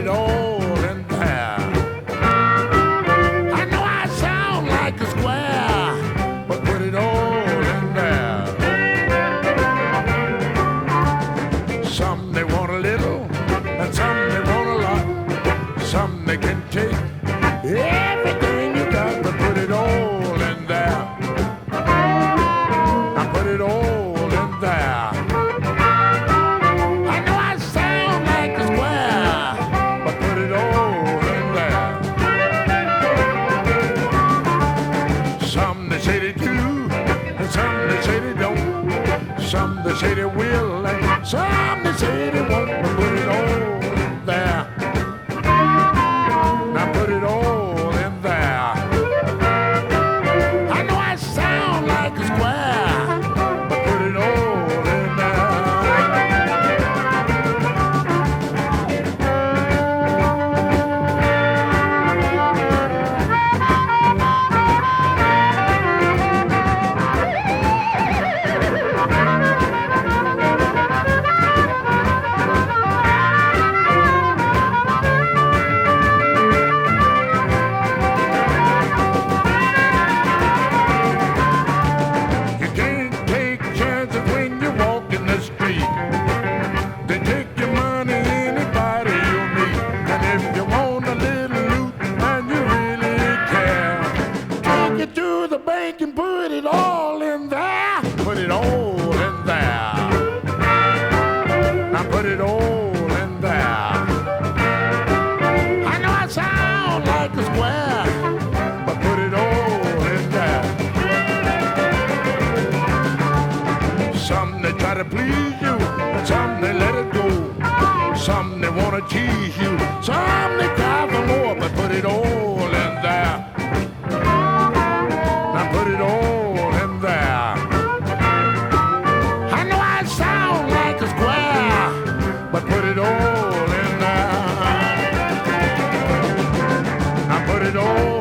it all They say they do, and some they say they don't. Some they say they will, and some bank and put it all in there. Put it all in there. Now put it all in there. I know I sound like a square, but put it all in there. Some they try to please you, some they let it go. Some they wanna tease you, some it all.